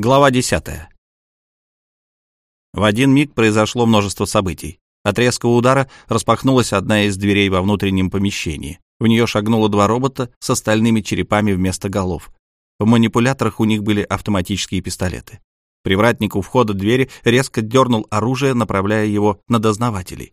Глава 10. В один миг произошло множество событий. От резкого удара распахнулась одна из дверей во внутреннем помещении. В нее шагнуло два робота с остальными черепами вместо голов. В манипуляторах у них были автоматические пистолеты. Привратник у входа двери резко дернул оружие, направляя его на дознавателей.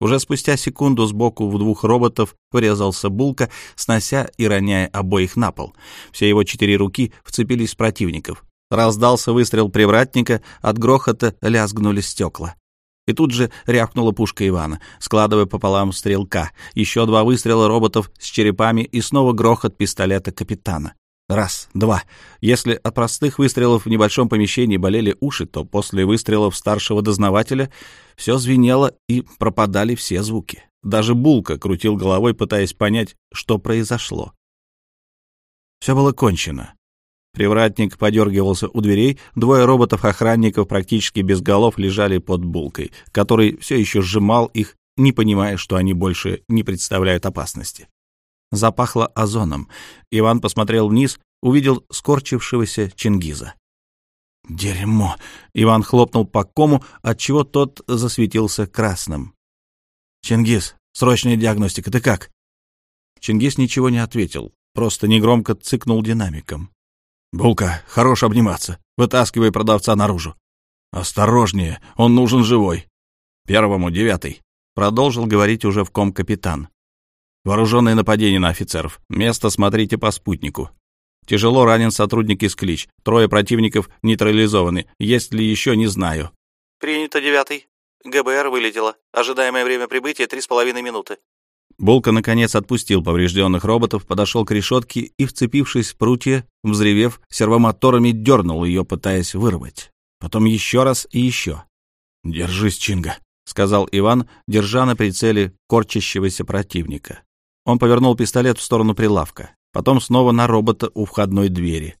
Уже спустя секунду сбоку в двух роботов врезался Булка, снося и роняя обоих на пол. Все его четыре руки вцепились в противников. Раздался выстрел привратника, от грохота лязгнули стекла. И тут же рявкнула пушка Ивана, складывая пополам стрелка. Еще два выстрела роботов с черепами и снова грохот пистолета капитана. Раз, два. Если от простых выстрелов в небольшом помещении болели уши, то после выстрелов старшего дознавателя все звенело и пропадали все звуки. Даже Булка крутил головой, пытаясь понять, что произошло. Все было кончено. Привратник подергивался у дверей, двое роботов-охранников практически без голов лежали под булкой, который все еще сжимал их, не понимая, что они больше не представляют опасности. Запахло озоном. Иван посмотрел вниз, увидел скорчившегося Чингиза. «Дерьмо!» — Иван хлопнул по кому, отчего тот засветился красным. «Чингиз, срочная диагностика, ты как?» Чингиз ничего не ответил, просто негромко цыкнул динамиком. «Булка, хорош обниматься. Вытаскивай продавца наружу». «Осторожнее, он нужен живой». «Первому, девятый», — продолжил говорить уже в ком капитан. «Вооруженное нападение на офицеров. Место смотрите по спутнику. Тяжело ранен сотрудник из Клич. Трое противников нейтрализованы. Есть ли еще, не знаю». «Принято, девятый. ГБР вылетело. Ожидаемое время прибытия — три с половиной минуты». Булка, наконец, отпустил поврежденных роботов, подошел к решетке и, вцепившись в прутье, взревев, сервомоторами дернул ее, пытаясь вырвать. Потом еще раз и еще. «Держись, Чинга», — сказал Иван, держа на прицеле корчащегося противника. Он повернул пистолет в сторону прилавка, потом снова на робота у входной двери.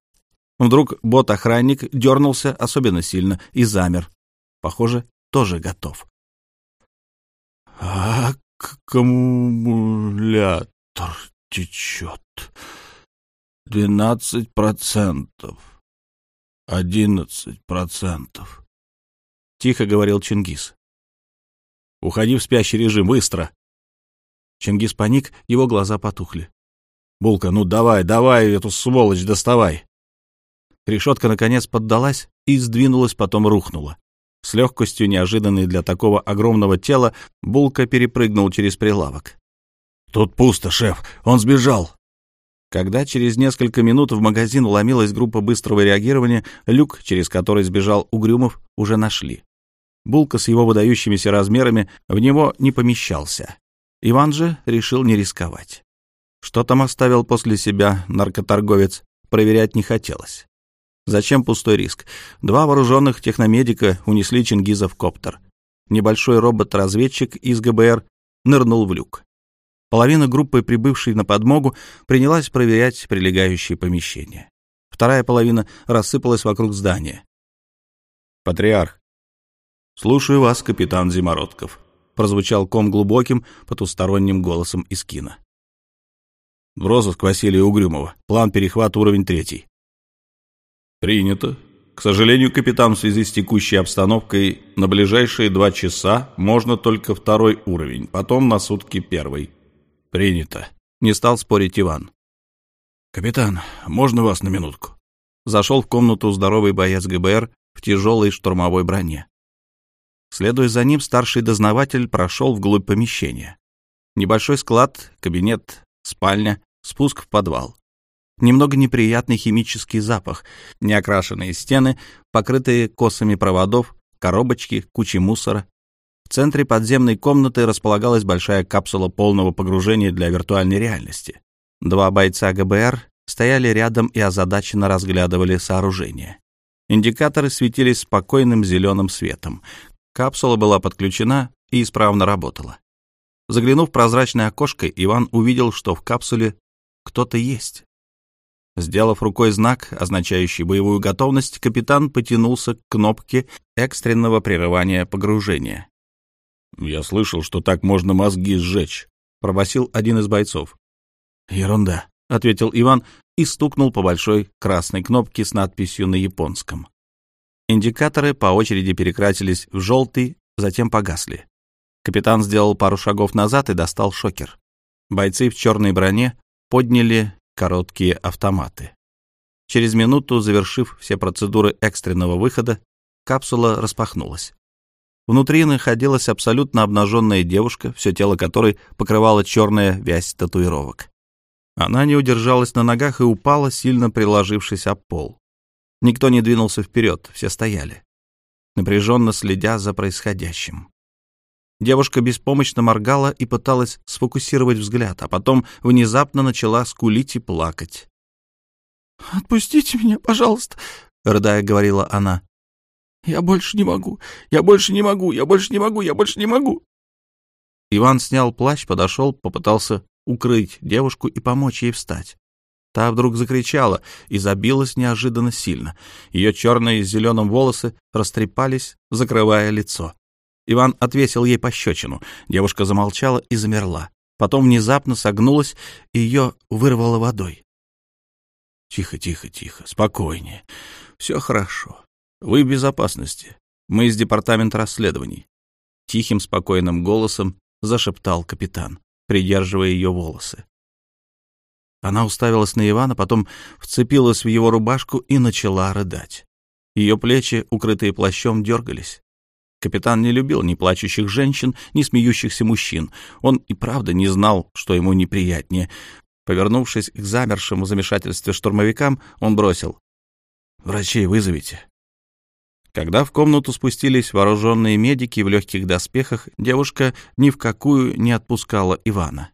Вдруг бот-охранник дернулся особенно сильно и замер. Похоже, тоже готов. «А аккумулятор течет. Двенадцать процентов. Одиннадцать процентов. Тихо говорил Чингис. Уходи в спящий режим, быстро. Чингис паник, его глаза потухли. Булка, ну давай, давай эту сволочь доставай. Решетка, наконец, поддалась и сдвинулась, потом рухнула. С легкостью, неожиданной для такого огромного тела, Булка перепрыгнул через прилавок. «Тут пусто, шеф, он сбежал!» Когда через несколько минут в магазин уломилась группа быстрого реагирования, люк, через который сбежал Угрюмов, уже нашли. Булка с его выдающимися размерами в него не помещался. Иван же решил не рисковать. Что там оставил после себя наркоторговец, проверять не хотелось. Зачем пустой риск? Два вооруженных техномедика унесли Чингиза в коптер. Небольшой робот-разведчик из ГБР нырнул в люк. Половина группы, прибывшей на подмогу, принялась проверять прилегающие помещения. Вторая половина рассыпалась вокруг здания. «Патриарх». «Слушаю вас, капитан Зимородков», — прозвучал ком глубоким, потусторонним голосом из кино. «В розыск Василия Угрюмова. План перехвата уровень третий. «Принято. К сожалению, капитан, в связи с текущей обстановкой на ближайшие два часа можно только второй уровень, потом на сутки первый». «Принято», — не стал спорить Иван. «Капитан, можно вас на минутку?» Зашел в комнату здоровый боец ГБР в тяжелой штурмовой броне. Следуя за ним, старший дознаватель прошел вглубь помещения. Небольшой склад, кабинет, спальня, спуск в подвал немного неприятный химический запах, неокрашенные стены, покрытые косами проводов, коробочки, кучи мусора. В центре подземной комнаты располагалась большая капсула полного погружения для виртуальной реальности. Два бойца ГБР стояли рядом и озадаченно разглядывали сооружение. Индикаторы светились спокойным зеленым светом. Капсула была подключена и исправно работала. Заглянув в прозрачное окошко, Иван увидел, что в капсуле кто-то есть. Сделав рукой знак, означающий боевую готовность, капитан потянулся к кнопке экстренного прерывания погружения. «Я слышал, что так можно мозги сжечь», — пробасил один из бойцов. «Ерунда», — ответил Иван, и стукнул по большой красной кнопке с надписью на японском. Индикаторы по очереди перекрасились в желтый, затем погасли. Капитан сделал пару шагов назад и достал шокер. Бойцы в черной броне подняли короткие автоматы. Через минуту, завершив все процедуры экстренного выхода, капсула распахнулась. Внутри находилась абсолютно обнаженная девушка, все тело которой покрывала черная вязь татуировок. Она не удержалась на ногах и упала, сильно приложившись об пол. Никто не двинулся вперед, все стояли, напряженно следя за происходящим. Девушка беспомощно моргала и пыталась сфокусировать взгляд, а потом внезапно начала скулить и плакать. «Отпустите меня, пожалуйста», — рыдая говорила она. «Я больше не могу, я больше не могу, я больше не могу, я больше не могу». Иван снял плащ, подошел, попытался укрыть девушку и помочь ей встать. Та вдруг закричала и забилась неожиданно сильно. Ее черные с зеленым волосы растрепались, закрывая лицо. Иван отвесил ей пощечину. Девушка замолчала и замерла. Потом внезапно согнулась, и ее вырвало водой. «Тихо, тихо, тихо, спокойнее. Все хорошо. Вы в безопасности. Мы из департамента расследований». Тихим, спокойным голосом зашептал капитан, придерживая ее волосы. Она уставилась на Ивана, потом вцепилась в его рубашку и начала рыдать. Ее плечи, укрытые плащом, дергались. Капитан не любил ни плачущих женщин, ни смеющихся мужчин. Он и правда не знал, что ему неприятнее. Повернувшись к замершим в замешательстве штурмовикам, он бросил. «Врачей вызовите». Когда в комнату спустились вооруженные медики в легких доспехах, девушка ни в какую не отпускала Ивана.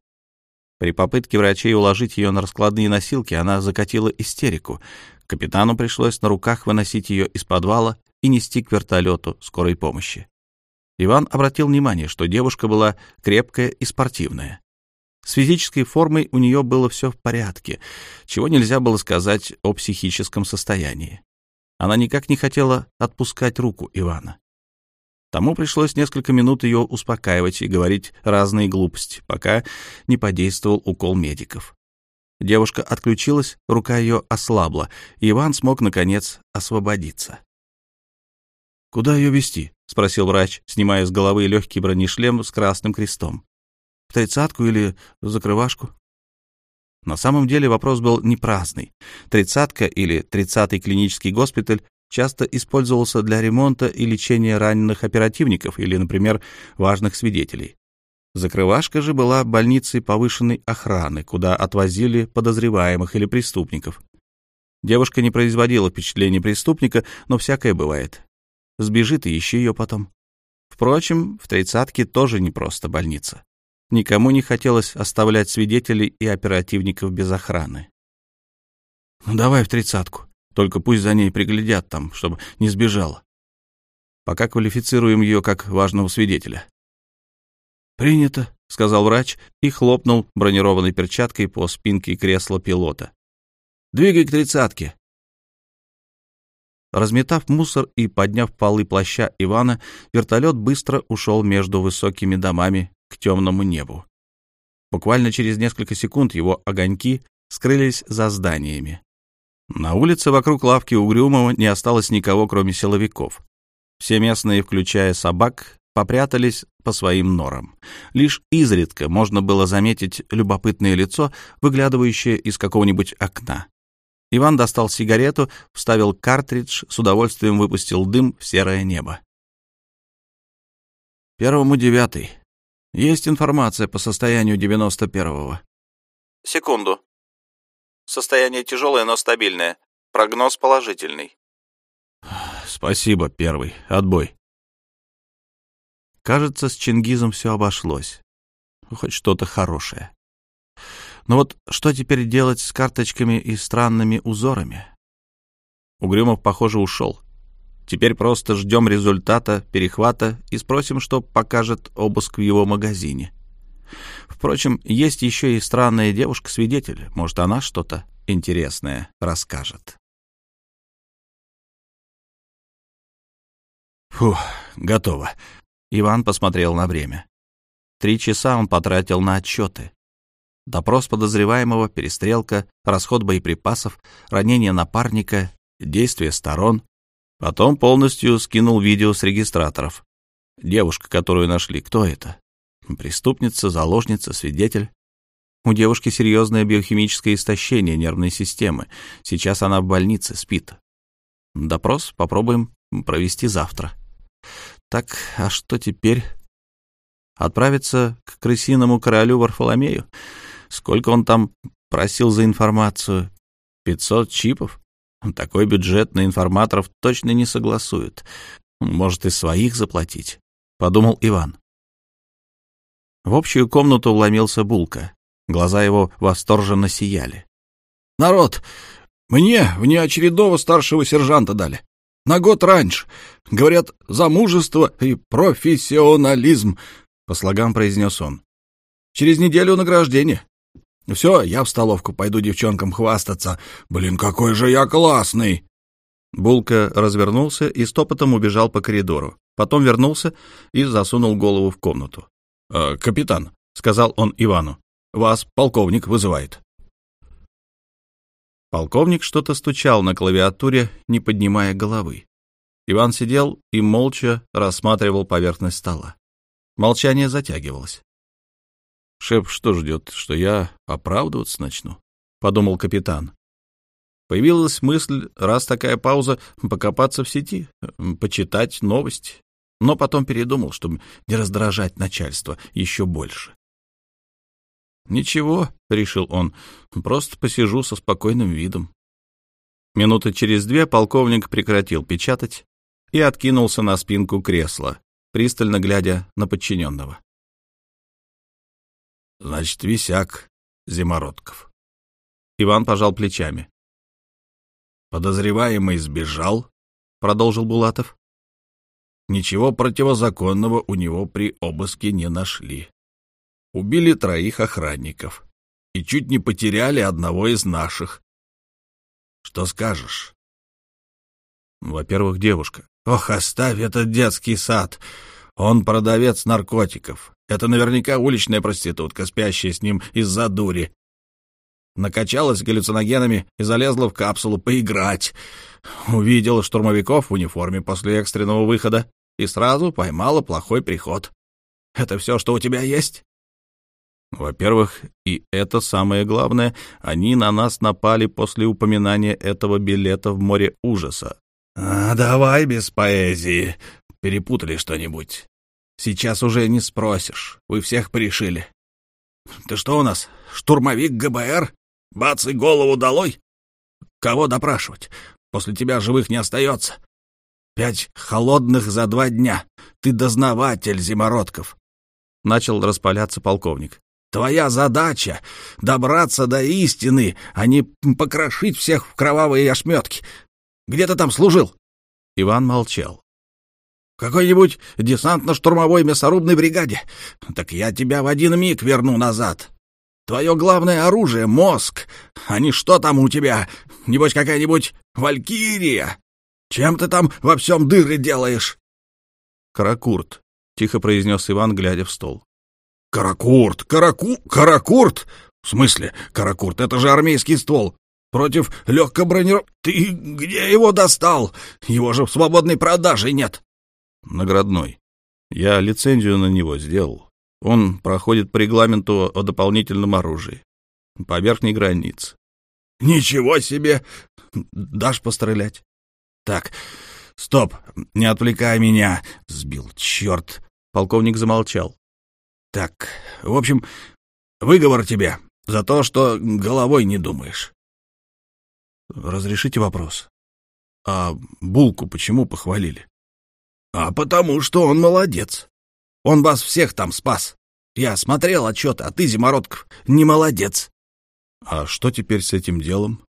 При попытке врачей уложить ее на раскладные носилки она закатила истерику. Капитану пришлось на руках выносить ее из подвала и нести к вертолету скорой помощи. Иван обратил внимание, что девушка была крепкая и спортивная. С физической формой у нее было все в порядке, чего нельзя было сказать о психическом состоянии. Она никак не хотела отпускать руку Ивана. Тому пришлось несколько минут ее успокаивать и говорить разные глупости, пока не подействовал укол медиков. Девушка отключилась, рука ее ослабла, и Иван смог, наконец, освободиться. «Куда ее везти?» — спросил врач, снимая с головы легкий бронешлем с красным крестом в тридцатку или в закрывашку? На самом деле вопрос был не праздный. Тридцатка или тридцатый клинический госпиталь часто использовался для ремонта и лечения раненых оперативников или, например, важных свидетелей. Закрывашка же была больницей повышенной охраны, куда отвозили подозреваемых или преступников. Девушка не производила впечатления преступника, но всякое бывает. Сбежит и ищи ее потом. Впрочем, в тридцатке тоже не просто больница. Никому не хотелось оставлять свидетелей и оперативников без охраны. «Ну, давай в тридцатку. Только пусть за ней приглядят там, чтобы не сбежала. Пока квалифицируем ее как важного свидетеля». «Принято», — сказал врач и хлопнул бронированной перчаткой по спинке кресла пилота. «Двигай к тридцатке». Разметав мусор и подняв полы плаща Ивана, вертолет быстро ушел между высокими домами к темному небу. Буквально через несколько секунд его огоньки скрылись за зданиями. На улице вокруг лавки Угрюмова не осталось никого, кроме силовиков. Все местные, включая собак, попрятались по своим норам. Лишь изредка можно было заметить любопытное лицо, выглядывающее из какого-нибудь окна. Иван достал сигарету, вставил картридж, с удовольствием выпустил дым в серое небо. «Первому девятый», есть информация по состоянию 91-го. Секунду. Состояние тяжелое, но стабильное. Прогноз положительный. Спасибо, первый. Отбой. Кажется, с Чингизом все обошлось. Хоть что-то хорошее. Но вот что теперь делать с карточками и странными узорами? Угрюмов, похоже, ушел. Теперь просто ждем результата перехвата и спросим, что покажет обыск в его магазине. Впрочем, есть еще и странная девушка-свидетель. Может, она что-то интересное расскажет. Фух, готово. Иван посмотрел на время. Три часа он потратил на отчеты. Допрос подозреваемого, перестрелка, расход боеприпасов, ранение напарника, действия сторон. Потом полностью скинул видео с регистраторов. Девушка, которую нашли, кто это? Преступница, заложница, свидетель? У девушки серьезное биохимическое истощение нервной системы. Сейчас она в больнице, спит. Допрос попробуем провести завтра. Так, а что теперь? Отправиться к крысиному королю Варфоломею? Сколько он там просил за информацию? Пятьсот чипов? Такой бюджет на информаторов точно не согласует. Может, и своих заплатить, — подумал Иван. В общую комнату вломился Булка. Глаза его восторженно сияли. «Народ, мне внеочередного старшего сержанта дали. На год раньше. Говорят, замужество и профессионализм», — по слогам произнес он. «Через неделю награждение. Все, я в столовку пойду девчонкам хвастаться. Блин, какой же я классный!» Булка развернулся и стопотом убежал по коридору. Потом вернулся и засунул голову в комнату. «Э, «Капитан», — сказал он Ивану, — «вас полковник вызывает». Полковник что-то стучал на клавиатуре, не поднимая головы. Иван сидел и молча рассматривал поверхность стола. Молчание затягивалось. «Шеф что ждет, что я оправдываться начну?» — подумал капитан. Появилась мысль, раз такая пауза, покопаться в сети, почитать новости. Но потом передумал, чтобы не раздражать начальство еще больше. «Ничего», — решил он, — «просто посижу со спокойным видом». Минуты через две полковник прекратил печатать и откинулся на спинку кресла, пристально глядя на подчиненного. Значит, висяк Зимородков. Иван пожал плечами. Подозреваемый сбежал, продолжил Булатов. Ничего противозаконного у него при обыске не нашли. Убили троих охранников и чуть не потеряли одного из наших. Что скажешь? Во-первых, девушка. Ох, оставь этот детский сад. Он продавец наркотиков. Это наверняка уличная проститутка, спящая с ним из-за дури. Накачалась галлюциногенами и залезла в капсулу поиграть. Увидела штурмовиков в униформе после экстренного выхода и сразу поймала плохой приход. Это все, что у тебя есть? Во-первых, и это самое главное, они на нас напали после упоминания этого билета в море ужаса. А, давай без поэзии. Перепутали что-нибудь. Сейчас уже не спросишь. Вы всех порешили. Ты что у нас, штурмовик ГБР? Бац и голову долой? Кого допрашивать? После тебя живых не остается. Пять холодных за два дня. Ты дознаватель, Зимородков. Начал распаляться полковник. Твоя задача — добраться до истины, а не покрошить всех в кровавые ошметки. Где ты там служил? Иван молчал какой-нибудь десантно-штурмовой мясорубной бригаде. Так я тебя в один миг верну назад. Твое главное оружие — мозг. А не что там у тебя? Небось, какая-нибудь валькирия? Чем ты там во всем дыры делаешь? «Каракурт», — тихо произнес Иван, глядя в стол. «Каракурт! Караку... Каракурт? В смысле, каракурт? Это же армейский ствол. Против легкоброниров... Ты где его достал? Его же в свободной продаже нет наградной. Я лицензию на него сделал. Он проходит по регламенту о дополнительном оружии. По верхней границе. Ничего себе! Дашь пострелять? Так, стоп, не отвлекай меня. Сбил, черт. Полковник замолчал. Так, в общем, выговор тебе за то, что головой не думаешь. Разрешите вопрос. А булку почему похвалили? А потому что он молодец. Он вас всех там спас. Я смотрел отчет, а ты, Зимородков, не молодец. А что теперь с этим делом?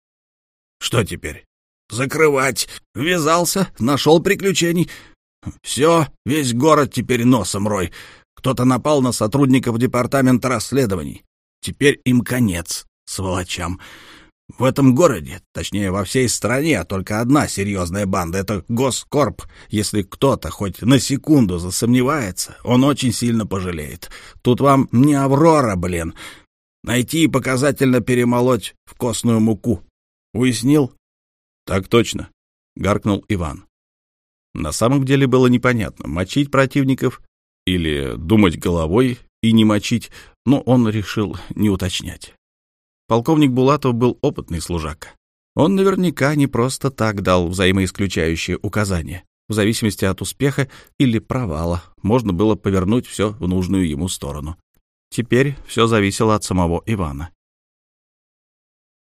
Что теперь? Закрывать. Ввязался, нашел приключений. Все, весь город теперь носом рой. Кто-то напал на сотрудников департамента расследований. Теперь им конец, сволочам. В этом городе, точнее, во всей стране, только одна серьезная банда — это Госкорп. Если кто-то хоть на секунду засомневается, он очень сильно пожалеет. Тут вам не Аврора, блин. Найти и показательно перемолоть в костную муку. Уяснил? — Так точно, — гаркнул Иван. На самом деле было непонятно, мочить противников или думать головой и не мочить, но он решил не уточнять. Полковник Булатов был опытный служака. Он наверняка не просто так дал взаимоисключающие указания. В зависимости от успеха или провала можно было повернуть все в нужную ему сторону. Теперь все зависело от самого Ивана.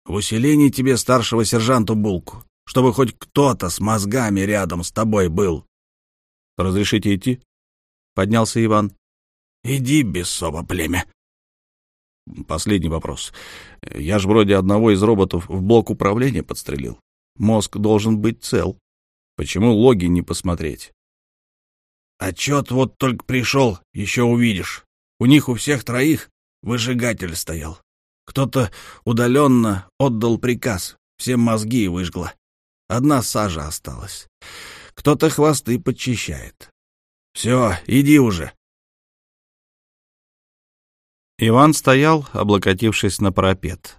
«В усилении тебе старшего сержанту булку, чтобы хоть кто-то с мозгами рядом с тобой был». «Разрешите идти?» — поднялся Иван. «Иди, бессово племя». Последний вопрос. Я же вроде одного из роботов в блок управления подстрелил. Мозг должен быть цел. Почему логи не посмотреть? Отчет вот только пришел, еще увидишь. У них у всех троих выжигатель стоял. Кто-то удаленно отдал приказ, всем мозги выжгло. Одна сажа осталась. Кто-то хвосты подчищает. Все, иди уже. Иван стоял, облокотившись на парапет.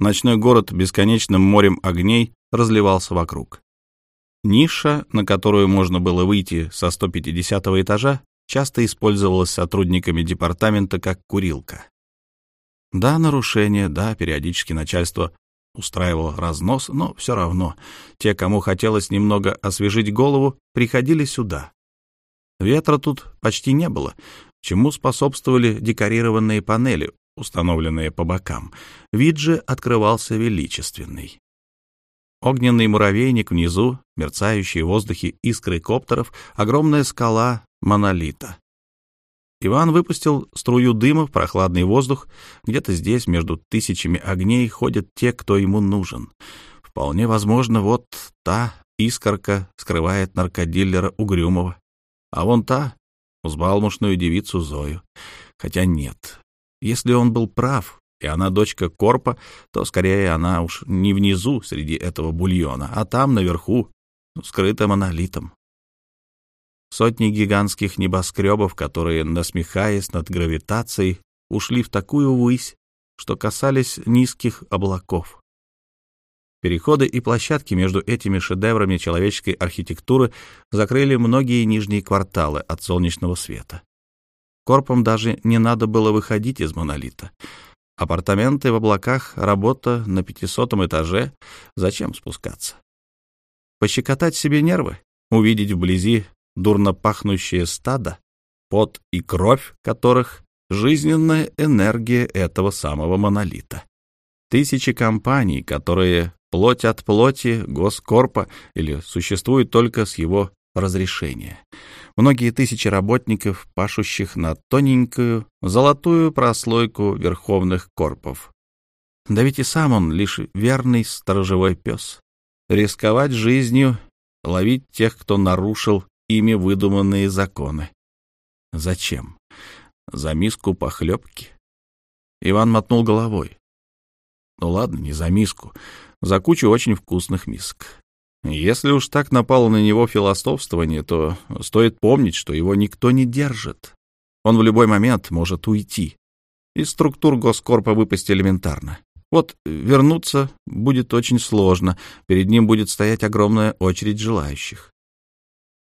Ночной город бесконечным морем огней разливался вокруг. Ниша, на которую можно было выйти со 150 этажа, часто использовалась сотрудниками департамента как курилка. Да, нарушение, да, периодически начальство устраивало разнос, но все равно те, кому хотелось немного освежить голову, приходили сюда. Ветра тут почти не было, чему способствовали декорированные панели, установленные по бокам. Вид же открывался величественный. Огненный муравейник внизу, мерцающие в воздухе искры коптеров, огромная скала монолита. Иван выпустил струю дыма в прохладный воздух. Где-то здесь, между тысячами огней, ходят те, кто ему нужен. Вполне возможно, вот та искорка скрывает наркодиллера Угрюмова. А вон та — взбалмошную девицу Зою. Хотя нет. Если он был прав, и она дочка Корпа, то скорее она уж не внизу среди этого бульона, а там наверху, скрыта монолитом. Сотни гигантских небоскребов, которые, насмехаясь над гравитацией, ушли в такую высь, что касались низких облаков. Переходы и площадки между этими шедеврами человеческой архитектуры закрыли многие нижние кварталы от солнечного света. Корпам даже не надо было выходить из монолита — Апартаменты в облаках, работа на пятисотом этаже. Зачем спускаться? Пощекотать себе нервы? Увидеть вблизи дурно пахнущее стадо, пот и кровь которых — жизненная энергия этого самого монолита. Тысячи компаний, которые плоть от плоти Госкорпа или существуют только с его разрешения — многие тысячи работников, пашущих на тоненькую, золотую прослойку верховных корпов. Да ведь и сам он лишь верный сторожевой пес. Рисковать жизнью, ловить тех, кто нарушил ими выдуманные законы. Зачем? За миску похлебки? Иван мотнул головой. Ну ладно, не за миску, за кучу очень вкусных мисок. Если уж так напало на него философствование, то стоит помнить, что его никто не держит. Он в любой момент может уйти. Из структур Госкорпа выпасть элементарно. Вот вернуться будет очень сложно, перед ним будет стоять огромная очередь желающих.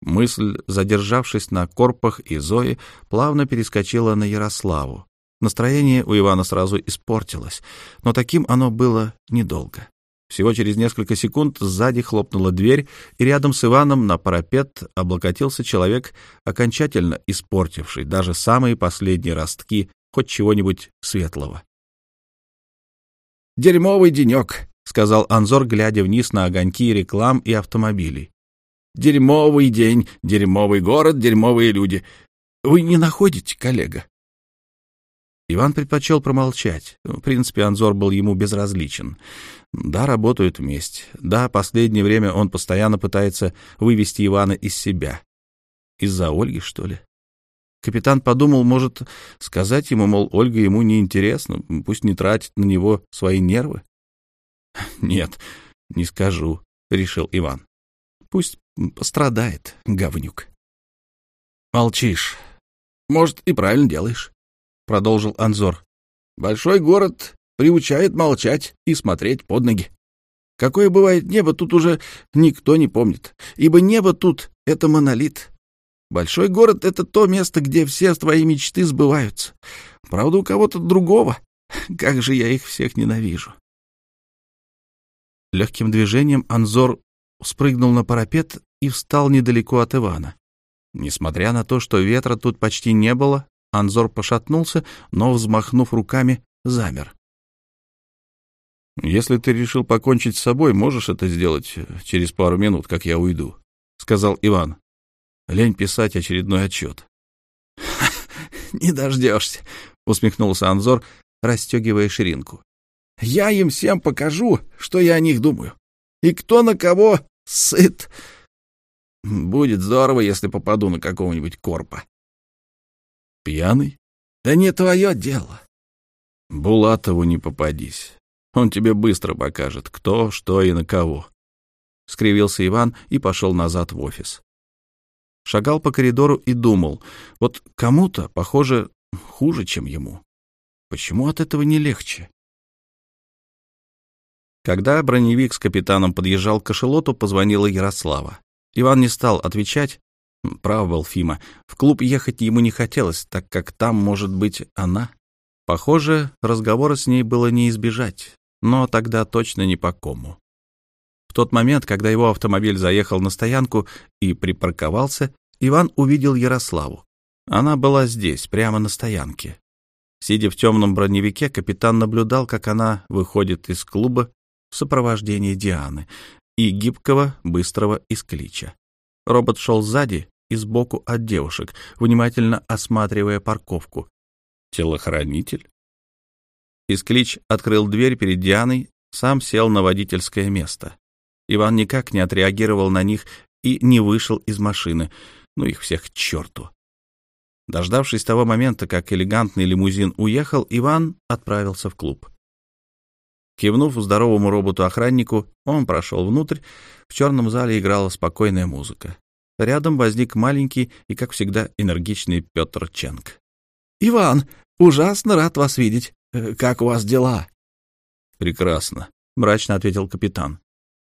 Мысль, задержавшись на Корпах и Зое, плавно перескочила на Ярославу. Настроение у Ивана сразу испортилось, но таким оно было недолго. Всего через несколько секунд сзади хлопнула дверь, и рядом с Иваном на парапет облокотился человек, окончательно испортивший даже самые последние ростки хоть чего-нибудь светлого. «Дерьмовый денек», — сказал Анзор, глядя вниз на огоньки реклам и автомобилей. «Дерьмовый день, дерьмовый город, дерьмовые люди. Вы не находите, коллега?» Иван предпочел промолчать. В принципе, Анзор был ему безразличен. Да, работают вместе. Да, последнее время он постоянно пытается вывести Ивана из себя. Из-за Ольги, что ли? Капитан подумал, может, сказать ему, мол, Ольга ему не интересна, пусть не тратит на него свои нервы. Нет, не скажу, решил Иван. Пусть пострадает, говнюк. Молчишь. Может, и правильно делаешь. — продолжил Анзор. Большой город приучает молчать и смотреть под ноги. Какое бывает небо, тут уже никто не помнит, ибо небо тут — это монолит. Большой город — это то место, где все твои мечты сбываются. Правда, у кого-то другого. Как же я их всех ненавижу. Легким движением Анзор спрыгнул на парапет и встал недалеко от Ивана. Несмотря на то, что ветра тут почти не было, Анзор пошатнулся, но, взмахнув руками, замер. «Если ты решил покончить с собой, можешь это сделать через пару минут, как я уйду», — сказал Иван. Лень писать очередной отчет. «Не дождешься», — усмехнулся Анзор, расстегивая ширинку. «Я им всем покажу, что я о них думаю. И кто на кого сыт. Будет здорово, если попаду на какого-нибудь корпа». «Пьяный?» «Да не твое дело». «Булатову не попадись. Он тебе быстро покажет, кто, что и на кого». Скривился Иван и пошел назад в офис. Шагал по коридору и думал, вот кому-то, похоже, хуже, чем ему. Почему от этого не легче? Когда броневик с капитаном подъезжал к кошелоту, позвонила Ярослава. Иван не стал отвечать. Прав был Фима. В клуб ехать ему не хотелось, так как там может быть она. Похоже, разговора с ней было не избежать, но тогда точно не по кому. В тот момент, когда его автомобиль заехал на стоянку и припарковался, Иван увидел Ярославу. Она была здесь, прямо на стоянке. Сидя в темном броневике, капитан наблюдал, как она выходит из клуба в сопровождении Дианы и гибкого, быстрого Исклича. Робот шел сзади и сбоку от девушек, внимательно осматривая парковку. Телохранитель? Исклич открыл дверь перед Дианой, сам сел на водительское место. Иван никак не отреагировал на них и не вышел из машины. Ну их всех к черту. Дождавшись того момента, как элегантный лимузин уехал, Иван отправился в клуб. Кивнув здоровому роботу-охраннику, он прошел внутрь. В черном зале играла спокойная музыка. Рядом возник маленький и, как всегда, энергичный Петр Ченк. «Иван, ужасно рад вас видеть. Э, как у вас дела?» «Прекрасно», — мрачно ответил капитан.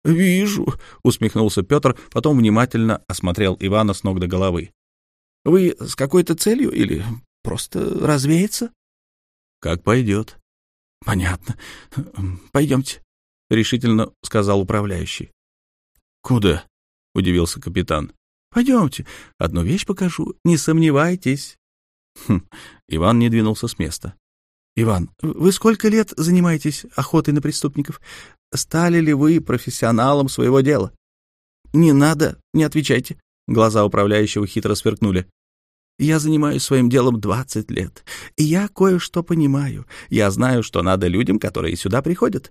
«Вижу», — усмехнулся Петр, потом внимательно осмотрел Ивана с ног до головы. «Вы с какой-то целью или просто развеяться?» «Как пойдет». «Понятно. Пойдемте», — решительно сказал управляющий. «Куда?» — удивился капитан. «Пойдемте. Одну вещь покажу. Не сомневайтесь». Хм. Иван не двинулся с места. «Иван, вы сколько лет занимаетесь охотой на преступников? Стали ли вы профессионалом своего дела? Не надо, не отвечайте. Глаза управляющего хитро сверкнули. Я занимаюсь своим делом двадцать лет, и я кое-что понимаю. Я знаю, что надо людям, которые сюда приходят.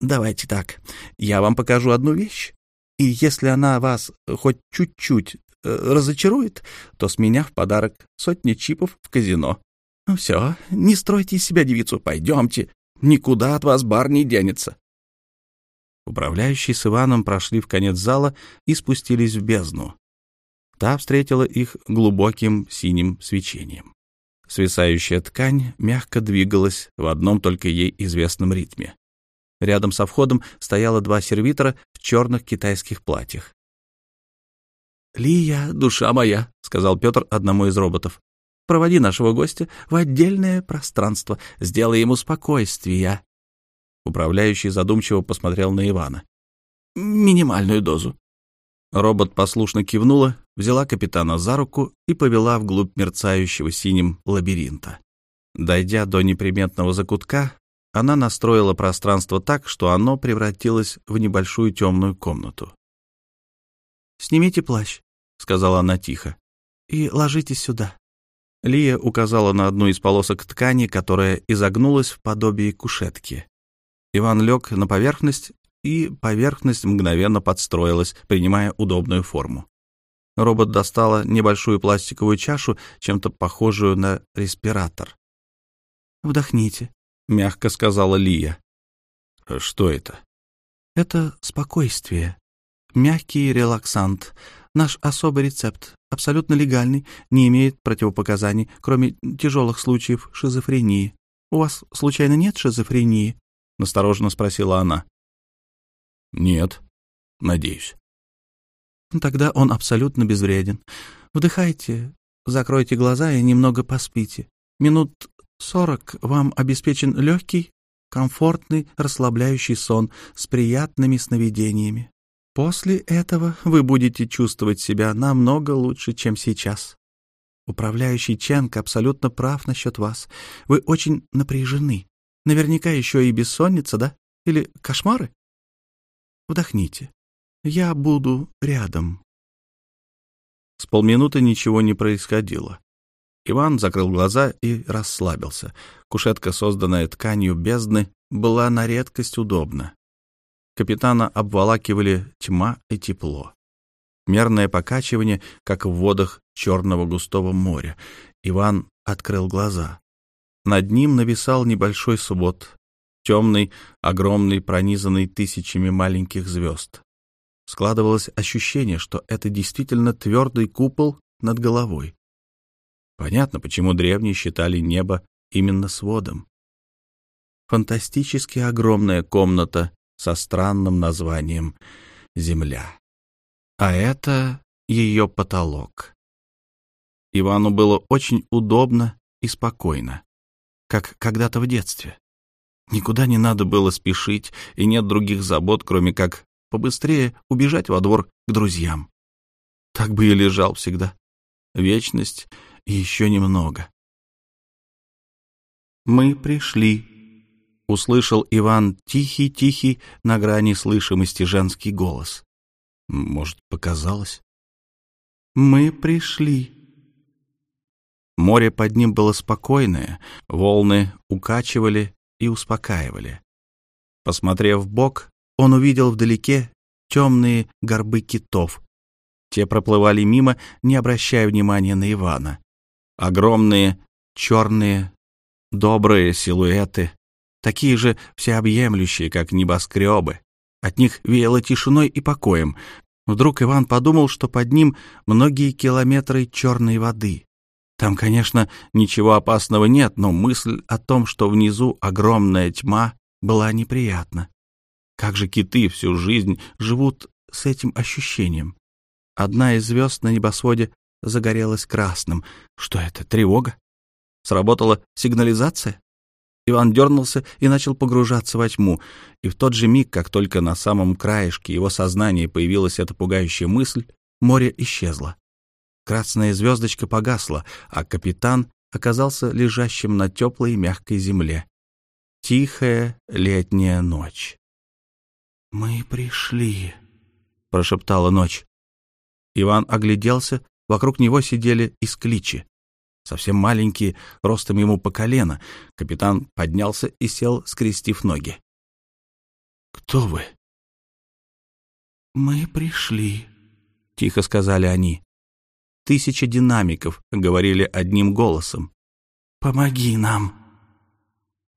Давайте так, я вам покажу одну вещь, и если она вас хоть чуть-чуть э, разочарует, то с меня в подарок сотни чипов в казино. Ну все, не стройте из себя девицу, пойдемте. Никуда от вас бар не денется. Управляющий с Иваном прошли в конец зала и спустились в бездну. Та встретила их глубоким синим свечением. Свисающая ткань мягко двигалась в одном только ей известном ритме. Рядом со входом стояло два сервитора в черных китайских платьях. «Лия, душа моя», — сказал Петр одному из роботов, — «проводи нашего гостя в отдельное пространство, сделай ему спокойствие». Управляющий задумчиво посмотрел на Ивана. «Минимальную дозу». Робот послушно кивнула, взяла капитана за руку и повела вглубь мерцающего синим лабиринта. Дойдя до неприметного закутка, она настроила пространство так, что оно превратилось в небольшую темную комнату. «Снимите плащ», — сказала она тихо, — «и ложитесь сюда». Лия указала на одну из полосок ткани, которая изогнулась в подобии кушетки. Иван лег на поверхность, и поверхность мгновенно подстроилась, принимая удобную форму. Робот достала небольшую пластиковую чашу, чем-то похожую на респиратор. «Вдохните», — мягко сказала Лия. «Что это?» «Это спокойствие. Мягкий релаксант. Наш особый рецепт, абсолютно легальный, не имеет противопоказаний, кроме тяжелых случаев шизофрении. У вас, случайно, нет шизофрении?» — настороженно спросила она. «Нет, надеюсь». «Тогда он абсолютно безвреден. Вдыхайте, закройте глаза и немного поспите. Минут сорок вам обеспечен легкий, комфортный, расслабляющий сон с приятными сновидениями. После этого вы будете чувствовать себя намного лучше, чем сейчас. Управляющий Ченк абсолютно прав насчет вас. Вы очень напряжены. Наверняка еще и бессонница, да? Или кошмары? Вдохните. Я буду рядом. С полминуты ничего не происходило. Иван закрыл глаза и расслабился. Кушетка, созданная тканью бездны, была на редкость удобна. Капитана обволакивали тьма и тепло. Мерное покачивание, как в водах черного густого моря. Иван открыл глаза. Над ним нависал небольшой свод, темный, огромный, пронизанный тысячами маленьких звезд. Складывалось ощущение, что это действительно твердый купол над головой. Понятно, почему древние считали небо именно сводом. Фантастически огромная комната со странным названием «Земля». А это ее потолок. Ивану было очень удобно и спокойно, как когда-то в детстве. Никуда не надо было спешить, и нет других забот, кроме как побыстрее убежать во двор к друзьям. Так бы и лежал всегда. Вечность еще немного. «Мы пришли», — услышал Иван тихий-тихий на грани слышимости женский голос. Может, показалось? «Мы пришли». Море под ним было спокойное, волны укачивали и успокаивали. Посмотрев в бок, он увидел вдалеке темные горбы китов. Те проплывали мимо, не обращая внимания на Ивана. Огромные, черные, добрые силуэты, такие же всеобъемлющие, как небоскребы. От них веяло тишиной и покоем. Вдруг Иван подумал, что под ним многие километры черной воды. Там, конечно, ничего опасного нет, но мысль о том, что внизу огромная тьма, была неприятна. Как же киты всю жизнь живут с этим ощущением? Одна из звезд на небосводе загорелась красным. Что это, тревога? Сработала сигнализация? Иван дернулся и начал погружаться во тьму, и в тот же миг, как только на самом краешке его сознания появилась эта пугающая мысль, море исчезло. Красная звездочка погасла, а капитан оказался лежащим на теплой мягкой земле. Тихая летняя ночь. «Мы пришли», — прошептала ночь. Иван огляделся, вокруг него сидели искличи совсем маленькие, ростом ему по колено. Капитан поднялся и сел, скрестив ноги. «Кто вы?» «Мы пришли», — тихо сказали они. Тысяча динамиков говорили одним голосом. «Помоги нам».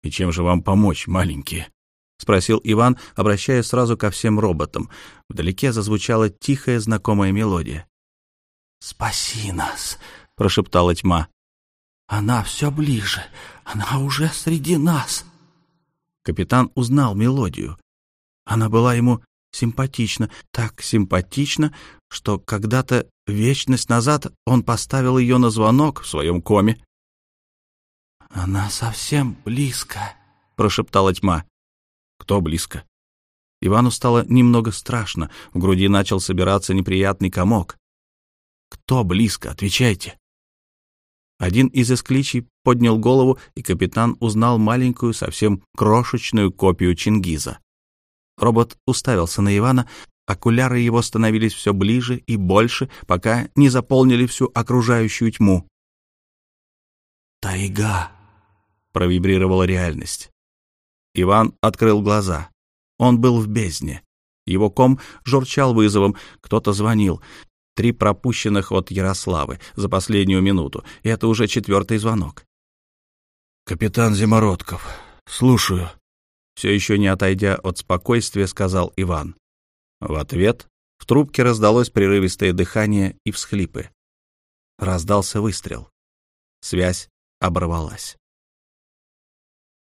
«И чем же вам помочь, маленькие?» — спросил Иван, обращаясь сразу ко всем роботам. Вдалеке зазвучала тихая знакомая мелодия. «Спаси нас!» — прошептала тьма. Она все ближе. Она уже среди нас. Капитан узнал мелодию. Она была ему симпатична, так симпатична, что когда-то вечность назад он поставил ее на звонок в своем коме. «Она совсем близко», — прошептала тьма. «Кто близко?» Ивану стало немного страшно, в груди начал собираться неприятный комок. «Кто близко? Отвечайте!» Один из эскличей поднял голову, и капитан узнал маленькую, совсем крошечную копию Чингиза. Робот уставился на Ивана, окуляры его становились все ближе и больше, пока не заполнили всю окружающую тьму. «Тайга!» — провибрировала реальность. Иван открыл глаза. Он был в бездне. Его ком журчал вызовом, кто-то звонил. Три пропущенных от Ярославы за последнюю минуту, и это уже четвертый звонок. «Капитан Зимородков, слушаю», — все еще не отойдя от спокойствия, сказал Иван. В ответ в трубке раздалось прерывистое дыхание и всхлипы. Раздался выстрел. Связь оборвалась.